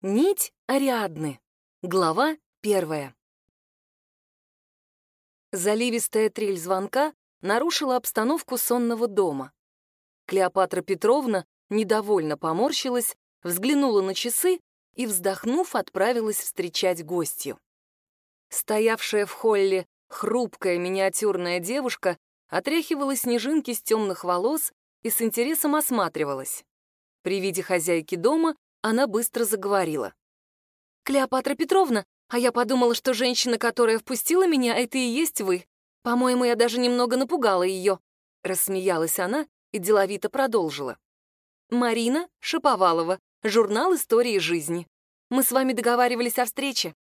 Нить Ариадны. Глава первая. Заливистая трель звонка нарушила обстановку сонного дома. Клеопатра Петровна недовольно поморщилась, взглянула на часы и, вздохнув, отправилась встречать гостью. Стоявшая в холле хрупкая миниатюрная девушка отряхивала снежинки с темных волос и с интересом осматривалась. При виде хозяйки дома она быстро заговорила. «Клеопатра Петровна, а я подумала, что женщина, которая впустила меня, это и есть вы. По-моему, я даже немного напугала ее». Рассмеялась она и деловито продолжила. «Марина Шаповалова, журнал истории жизни. Мы с вами договаривались о встрече».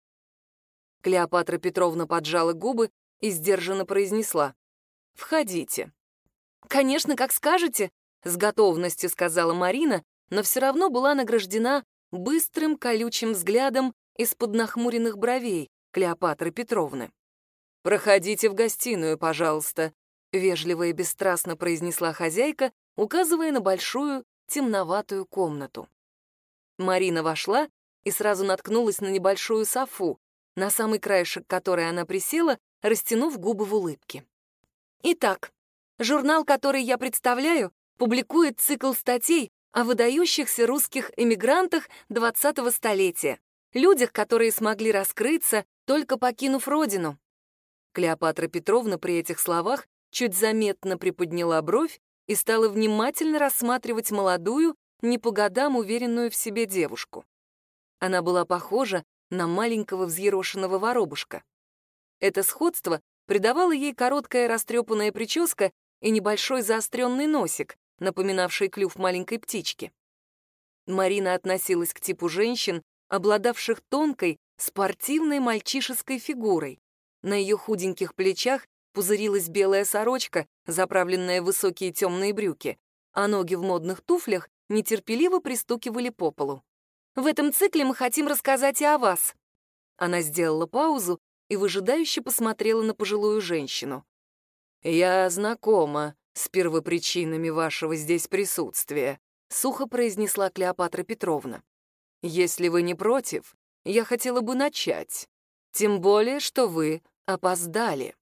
Клеопатра Петровна поджала губы и сдержанно произнесла. «Входите». «Конечно, как скажете», — с готовностью сказала Марина, но все равно была награждена быстрым колючим взглядом из-под нахмуренных бровей Клеопатры Петровны. «Проходите в гостиную, пожалуйста», — вежливо и бесстрастно произнесла хозяйка, указывая на большую темноватую комнату. Марина вошла и сразу наткнулась на небольшую софу, на самый краешек которой она присела, растянув губы в улыбке. Итак, журнал, который я представляю, публикует цикл статей о выдающихся русских эмигрантах 20-го столетия, людях, которые смогли раскрыться, только покинув родину. Клеопатра Петровна при этих словах чуть заметно приподняла бровь и стала внимательно рассматривать молодую, не по годам уверенную в себе девушку. Она была похожа на маленького взъерошенного воробушка. Это сходство придавало ей короткая растрепанная прическа и небольшой заостренный носик, напоминавший клюв маленькой птички. Марина относилась к типу женщин, обладавших тонкой, спортивной мальчишеской фигурой. На ее худеньких плечах пузырилась белая сорочка, заправленная в высокие темные брюки, а ноги в модных туфлях нетерпеливо пристукивали по полу. «В этом цикле мы хотим рассказать и о вас». Она сделала паузу и выжидающе посмотрела на пожилую женщину. «Я знакома с первопричинами вашего здесь присутствия», — сухо произнесла Клеопатра Петровна. «Если вы не против, я хотела бы начать. Тем более, что вы опоздали».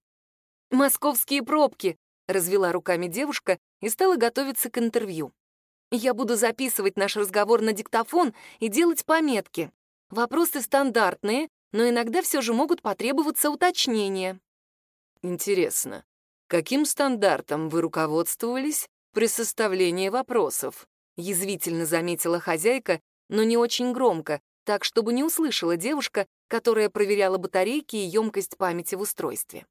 «Московские пробки», — развела руками девушка и стала готовиться к интервью. «Я буду записывать наш разговор на диктофон и делать пометки. Вопросы стандартные, но иногда все же могут потребоваться уточнения». «Интересно, Каким стандартом вы руководствовались при составлении вопросов? Язвительно заметила хозяйка, но не очень громко, так, чтобы не услышала девушка, которая проверяла батарейки и емкость памяти в устройстве.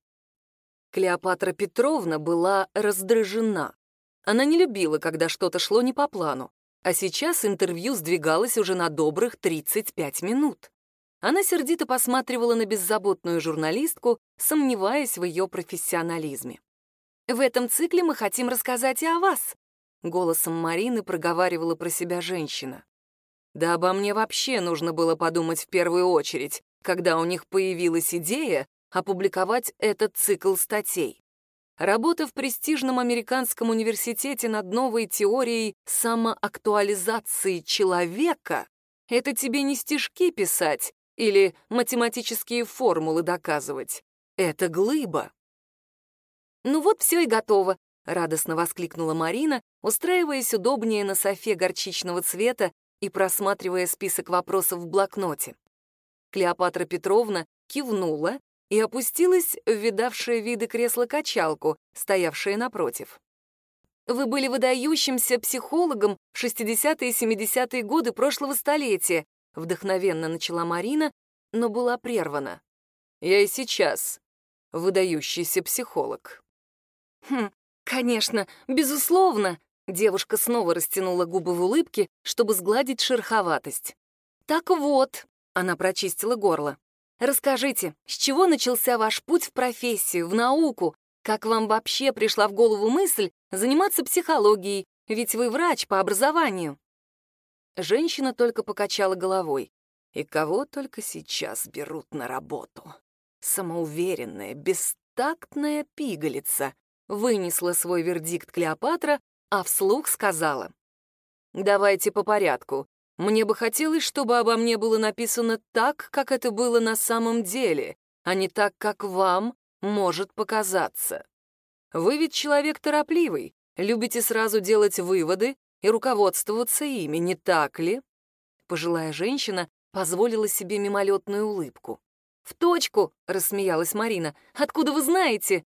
Клеопатра Петровна была раздражена. Она не любила, когда что-то шло не по плану, а сейчас интервью сдвигалось уже на добрых 35 минут. Она сердито посматривала на беззаботную журналистку, сомневаясь в ее профессионализме. В этом цикле мы хотим рассказать и о вас», — голосом Марины проговаривала про себя женщина. «Да обо мне вообще нужно было подумать в первую очередь, когда у них появилась идея опубликовать этот цикл статей. Работа в престижном американском университете над новой теорией самоактуализации человека — это тебе не стишки писать или математические формулы доказывать. Это глыба. «Ну вот все и готово», — радостно воскликнула Марина, устраиваясь удобнее на софе горчичного цвета и просматривая список вопросов в блокноте. Клеопатра Петровна кивнула и опустилась в видавшее виды кресло-качалку, стоявшее напротив. «Вы были выдающимся психологом в 60-е и 70-е годы прошлого столетия», вдохновенно начала Марина, но была прервана. «Я и сейчас выдающийся психолог», «Хм, конечно, безусловно!» Девушка снова растянула губы в улыбке, чтобы сгладить шероховатость. «Так вот», — она прочистила горло, «расскажите, с чего начался ваш путь в профессию, в науку? Как вам вообще пришла в голову мысль заниматься психологией, ведь вы врач по образованию?» Женщина только покачала головой. «И кого только сейчас берут на работу? Самоуверенная, бестактная пигалица, Вынесла свой вердикт Клеопатра, а вслух сказала. «Давайте по порядку. Мне бы хотелось, чтобы обо мне было написано так, как это было на самом деле, а не так, как вам может показаться. Вы ведь человек торопливый, любите сразу делать выводы и руководствоваться ими, не так ли? Пожилая женщина позволила себе мимолетную улыбку. «В точку!» — рассмеялась Марина. «Откуда вы знаете?»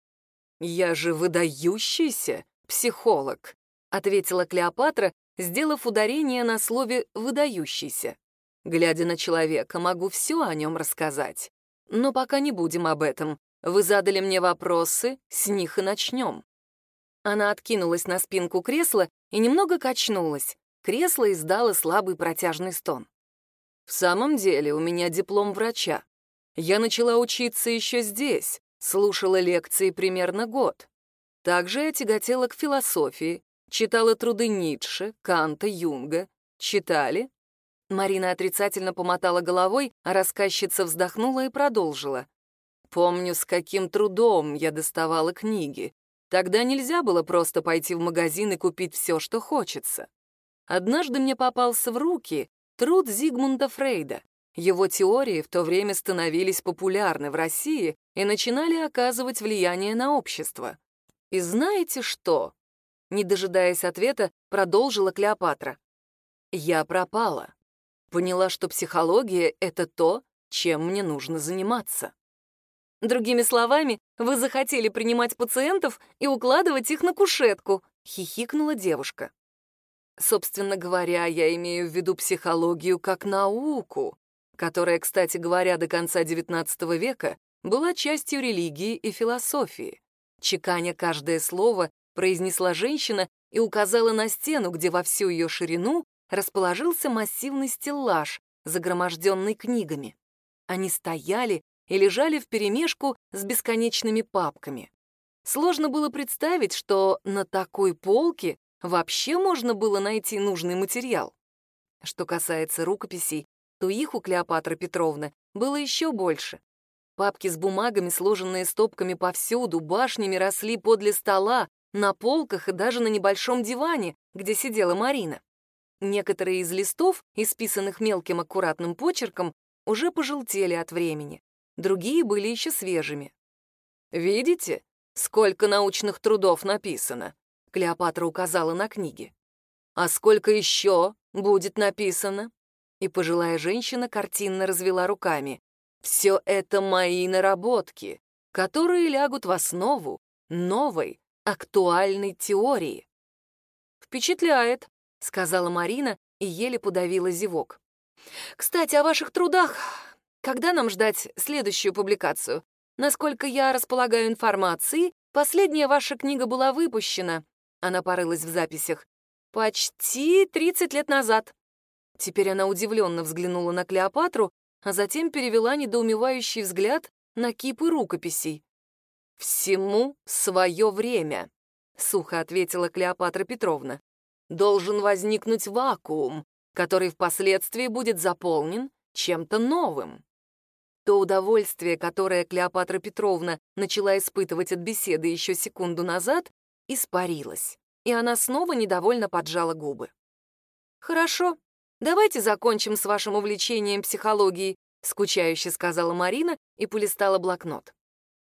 «Я же выдающийся психолог», — ответила Клеопатра, сделав ударение на слове «выдающийся». Глядя на человека, могу все о нем рассказать. Но пока не будем об этом. Вы задали мне вопросы, с них и начнем. Она откинулась на спинку кресла и немного качнулась. Кресло издало слабый протяжный стон. В самом деле у меня диплом врача. Я начала учиться еще здесь, слушала лекции примерно год. Также я тяготела к философии, читала труды Ницше, Канта, Юнга. Читали? Марина отрицательно помотала головой, а рассказчица вздохнула и продолжила. Помню, с каким трудом я доставала книги. Тогда нельзя было просто пойти в магазин и купить все, что хочется. Однажды мне попался в руки труд Зигмунда Фрейда. Его теории в то время становились популярны в России и начинали оказывать влияние на общество. И знаете что? Не дожидаясь ответа, продолжила Клеопатра. Я пропала. Поняла, что психология — это то, чем мне нужно заниматься. Другими словами, вы захотели принимать пациентов и укладывать их на кушетку, хихикнула девушка. Собственно говоря, я имею в виду психологию как науку, которая, кстати говоря, до конца XIX века была частью религии и философии. Чеканя каждое слово, произнесла женщина и указала на стену, где во всю ее ширину расположился массивный стеллаж, загроможденный книгами. Они стояли и лежали вперемешку с бесконечными папками. Сложно было представить, что на такой полке вообще можно было найти нужный материал. Что касается рукописей, то их у Клеопатры Петровны было еще больше. Папки с бумагами, сложенные стопками повсюду, башнями росли подле стола, на полках и даже на небольшом диване, где сидела Марина. Некоторые из листов, исписанных мелким аккуратным почерком, уже пожелтели от времени, другие были еще свежими. «Видите, сколько научных трудов написано?» Клеопатра указала на книги. «А сколько еще будет написано?» И пожилая женщина картинно развела руками. «Все это мои наработки, которые лягут в основу новой, актуальной теории». «Впечатляет», — сказала Марина и еле подавила зевок. «Кстати, о ваших трудах. Когда нам ждать следующую публикацию? Насколько я располагаю информацией, последняя ваша книга была выпущена она порылась в записях. «Почти 30 лет назад». Теперь она удивленно взглянула на Клеопатру, а затем перевела недоумевающий взгляд на кипы рукописей. «Всему свое время», — сухо ответила Клеопатра Петровна. «Должен возникнуть вакуум, который впоследствии будет заполнен чем-то новым». То удовольствие, которое Клеопатра Петровна начала испытывать от беседы еще секунду назад, испарилась, и она снова недовольно поджала губы. «Хорошо, давайте закончим с вашим увлечением психологией», скучающе сказала Марина и полистала блокнот.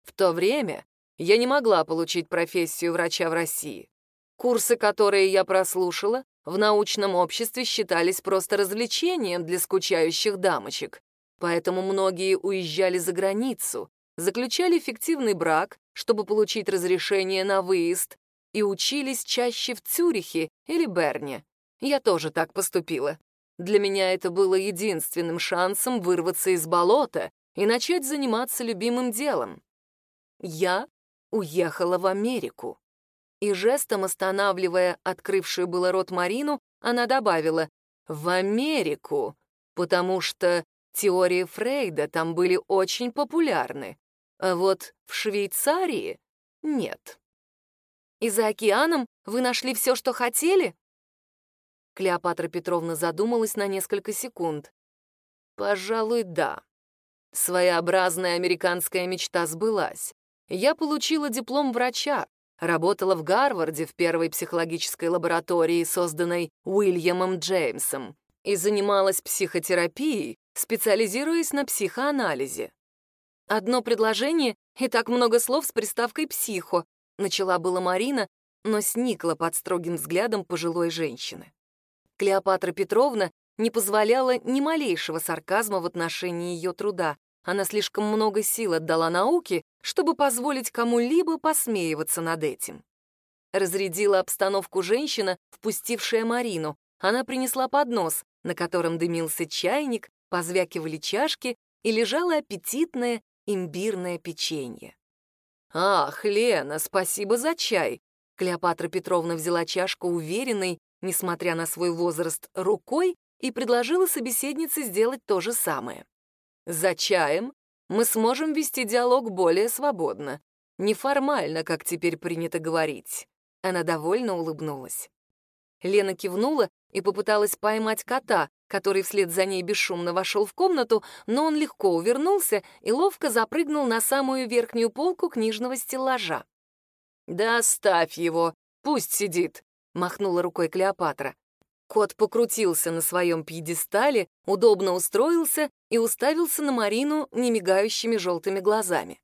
В то время я не могла получить профессию врача в России. Курсы, которые я прослушала, в научном обществе считались просто развлечением для скучающих дамочек. Поэтому многие уезжали за границу, заключали фиктивный брак, чтобы получить разрешение на выезд, и учились чаще в Цюрихе или Берне. Я тоже так поступила. Для меня это было единственным шансом вырваться из болота и начать заниматься любимым делом. Я уехала в Америку. И жестом останавливая открывшую было рот Марину, она добавила «в Америку», потому что теории Фрейда там были очень популярны, а вот в Швейцарии — нет. И за океаном вы нашли все, что хотели?» Клеопатра Петровна задумалась на несколько секунд. «Пожалуй, да. Своеобразная американская мечта сбылась. Я получила диплом врача, работала в Гарварде в первой психологической лаборатории, созданной Уильямом Джеймсом. и занималась психотерапией, специализируясь на психоанализе. Одно предложение и так много слов с приставкой «психо», начала была Марина, но сникла под строгим взглядом пожилой женщины. Клеопатра Петровна не позволяла ни малейшего сарказма в отношении ее труда. Она слишком много сил отдала науке, чтобы позволить кому-либо посмеиваться над этим. Разрядила обстановку женщина, впустившая Марину. Она принесла поднос, на котором дымился чайник, позвякивали чашки и лежало аппетитное имбирное печенье. «Ах, Лена, спасибо за чай!» Клеопатра Петровна взяла чашку уверенной, несмотря на свой возраст, рукой и предложила собеседнице сделать то же самое. За чаем мы сможем вести диалог более свободно, неформально, как теперь принято говорить. Она довольно улыбнулась. Лена кивнула и попыталась поймать кота, который вслед за ней бесшумно вошел в комнату, но он легко увернулся и ловко запрыгнул на самую верхнюю полку книжного стеллажа. «Да оставь его, пусть сидит», — махнула рукой Клеопатра. Кот покрутился на своем пьедестале, удобно устроился и уставился на Марину немигающими желтыми глазами.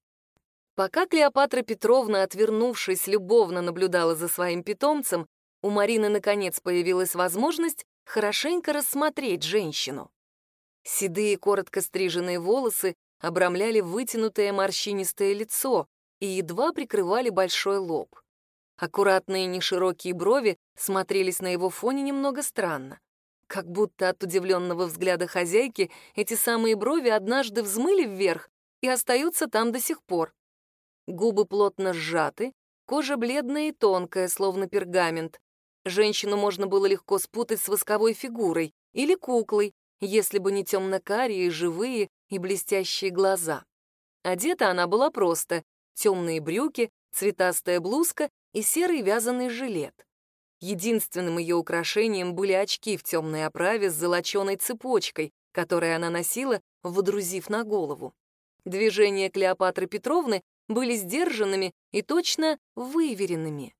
Пока Клеопатра Петровна, отвернувшись, любовно наблюдала за своим питомцем, у Марины наконец появилась возможность хорошенько рассмотреть женщину. Седые коротко стриженные волосы обрамляли вытянутое морщинистое лицо и едва прикрывали большой лоб. Аккуратные неширокие брови смотрелись на его фоне немного странно. Как будто от удивленного взгляда хозяйки эти самые брови однажды взмыли вверх и остаются там до сих пор. Губы плотно сжаты, кожа бледная и тонкая, словно пергамент. Женщину можно было легко спутать с восковой фигурой или куклой, если бы не темно-карие, живые и блестящие глаза. Одета она была просто — темные брюки, цветастая блузка и серый вязаный жилет. Единственным ее украшением были очки в темной оправе с золоченой цепочкой, которые она носила, водрузив на голову. Движения Клеопатры Петровны были сдержанными и точно выверенными.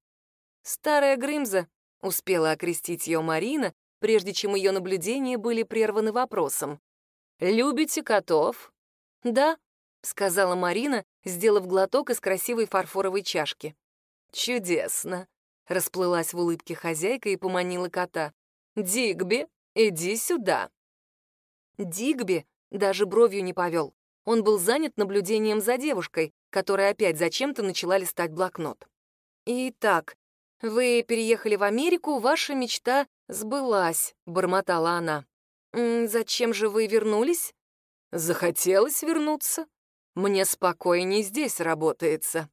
«Старая Грымза», — успела окрестить ее Марина, прежде чем ее наблюдения были прерваны вопросом. «Любите котов?» «Да», — сказала Марина, сделав глоток из красивой фарфоровой чашки. «Чудесно!» — расплылась в улыбке хозяйка и поманила кота. «Дигби, иди сюда!» Дигби даже бровью не повел. Он был занят наблюдением за девушкой, которая опять зачем-то начала листать блокнот. «Итак, вы переехали в Америку, ваша мечта сбылась», — бормотала она. «Зачем же вы вернулись?» «Захотелось вернуться. Мне спокойнее здесь работается».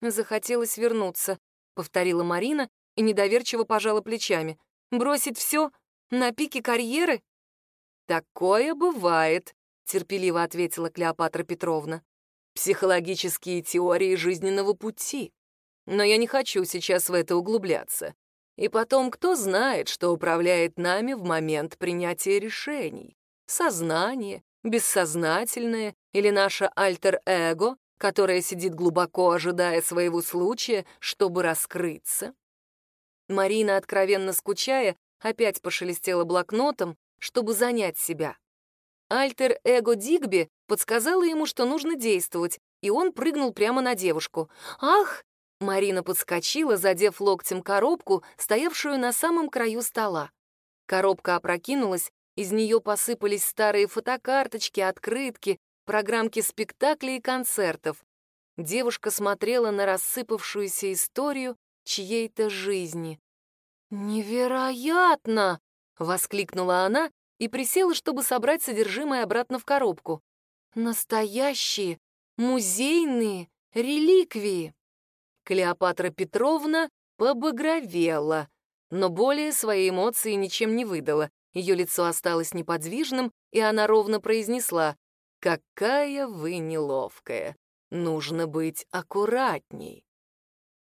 «Захотелось вернуться», — повторила Марина и недоверчиво пожала плечами. «Бросить все на пике карьеры?» «Такое бывает», — терпеливо ответила Клеопатра Петровна. «Психологические теории жизненного пути. Но я не хочу сейчас в это углубляться. И потом, кто знает, что управляет нами в момент принятия решений? Сознание, бессознательное или наше альтер-эго, которая сидит глубоко, ожидая своего случая, чтобы раскрыться. Марина, откровенно скучая, опять пошелестела блокнотом, чтобы занять себя. Альтер-эго Дигби подсказала ему, что нужно действовать, и он прыгнул прямо на девушку. «Ах!» Марина подскочила, задев локтем коробку, стоявшую на самом краю стола. Коробка опрокинулась, из нее посыпались старые фотокарточки, открытки, программки спектаклей и концертов. Девушка смотрела на рассыпавшуюся историю чьей-то жизни. «Невероятно!» — воскликнула она и присела, чтобы собрать содержимое обратно в коробку. «Настоящие, музейные реликвии!» Клеопатра Петровна побагровела, но более свои эмоции ничем не выдала. Ее лицо осталось неподвижным, и она ровно произнесла Какая вы неловкая. Нужно быть аккуратней.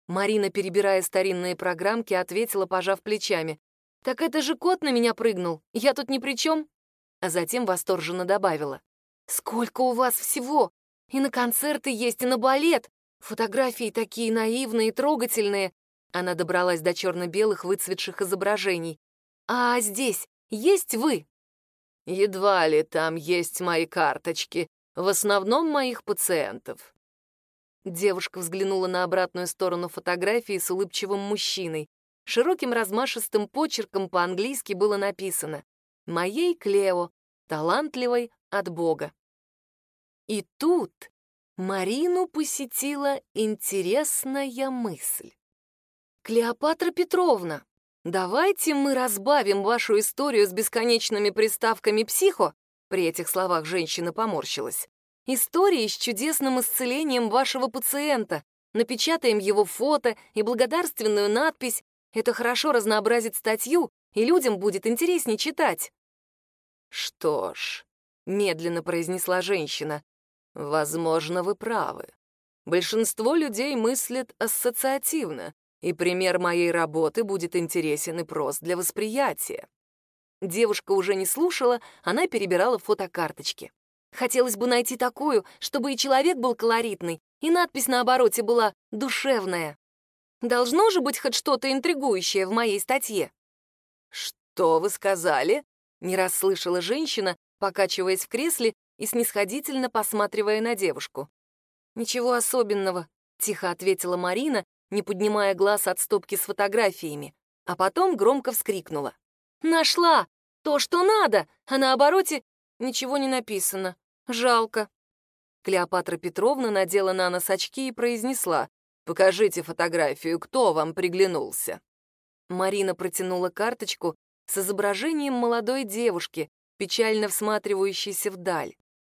Марина, перебирая старинные программки, ответила, пожав плечами. «Так это же кот на меня прыгнул. Я тут ни при чем?» А затем восторженно добавила. «Сколько у вас всего! И на концерты есть, и на балет! Фотографии такие наивные, трогательные!» Она добралась до черно-белых выцветших изображений. «А здесь есть вы. Едва ли там есть мои карточки, в основном моих пациентов. Девушка взглянула на обратную сторону фотографии с улыбчивым мужчиной. Широким размашистым почерком по-английски было написано «Моей Клео, талантливой от Бога». И тут Марину посетила интересная мысль. «Клеопатра Петровна, давайте мы разбавим вашу историю с бесконечными приставками «психо», при этих словах женщина поморщилась, историей с чудесным исцелением вашего пациента, напечатаем его фото и благодарственную надпись. Это хорошо разнообразит статью, и людям будет интереснее читать». «Что ж», — медленно произнесла женщина, Возможно, вы правы. Большинство людей мыслят ассоциативно, и пример моей работы будет интересен и прост для восприятия. Девушка уже не слушала, она перебирала фотокарточки. Хотелось бы найти такую, чтобы и человек был колоритный, и надпись на обороте была душевная. Должно же быть хоть что-то интригующее в моей статье. «Что вы сказали?» — не расслышала женщина, покачиваясь в кресле и снисходительно посматривая на девушку. «Ничего особенного», — тихо ответила Марина, не поднимая глаз от стопки с фотографиями, а потом громко вскрикнула. «Нашла! То, что надо! А на обороте ничего не написано. Жалко». Клеопатра Петровна надела на нос очки и произнесла, «Покажите фотографию, кто вам приглянулся». Марина протянула карточку с изображением молодой девушки, печально всматривающейся вдаль.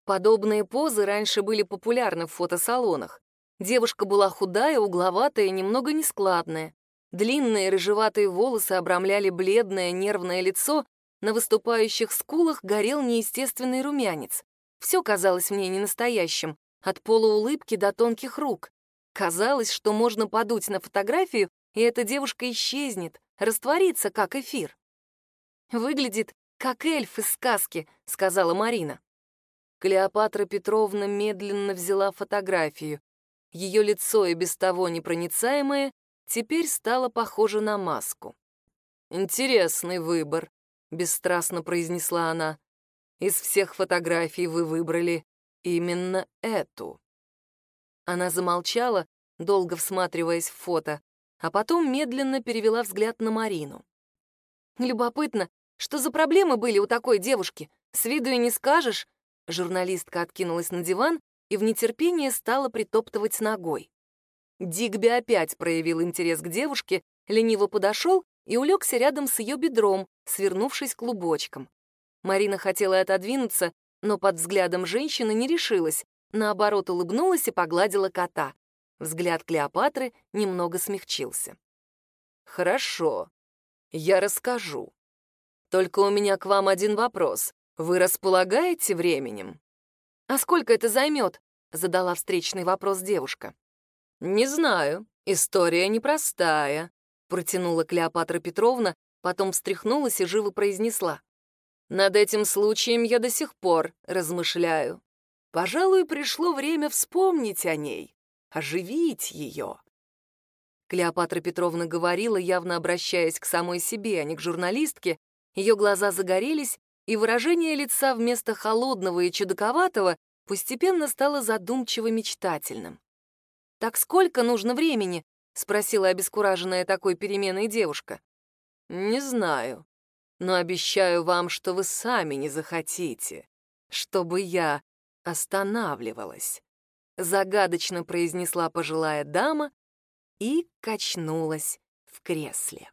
Подобные позы раньше были популярны в фотосалонах. Девушка была худая, угловатая, немного нескладная. Длинные рыжеватые волосы обрамляли бледное нервное лицо, на выступающих скулах горел неестественный румянец. Все казалось мне ненастоящим, от полуулыбки до тонких рук. Казалось, что можно подуть на фотографию, и эта девушка исчезнет, растворится, как эфир. «Выглядит, как эльф из сказки», — сказала Марина. Клеопатра Петровна медленно взяла фотографию. Ее лицо, и без того непроницаемое, теперь стало похоже на маску. «Интересный выбор», — бесстрастно произнесла она. «Из всех фотографий вы выбрали именно эту». Она замолчала, долго всматриваясь в фото, а потом медленно перевела взгляд на Марину. «Любопытно, что за проблемы были у такой девушки? С виду и не скажешь, Журналистка откинулась на диван и в нетерпении стала притоптывать ногой. Дигби опять проявил интерес к девушке, лениво подошел и улегся рядом с ее бедром, свернувшись клубочком. Марина хотела отодвинуться, но под взглядом женщины не решилась, наоборот улыбнулась и погладила кота. Взгляд Клеопатры немного смягчился. «Хорошо, я расскажу. Только у меня к вам один вопрос. Вы располагаете временем? А сколько это займет? Задала встречный вопрос девушка. Не знаю. История непростая. Протянула Клеопатра Петровна, потом встряхнулась и живо произнесла. Над этим случаем я до сих пор размышляю. Пожалуй, пришло время вспомнить о ней, оживить ее. Клеопатра Петровна говорила, явно обращаясь к самой себе, а не к журналистке. Ее глаза загорелись, и выражение лица вместо холодного и чудаковатого постепенно стало задумчиво-мечтательным. «Так сколько нужно времени?» — спросила обескураженная такой переменой девушка. «Не знаю, но обещаю вам, что вы сами не захотите, чтобы я останавливалась», — загадочно произнесла пожилая дама и качнулась в кресле.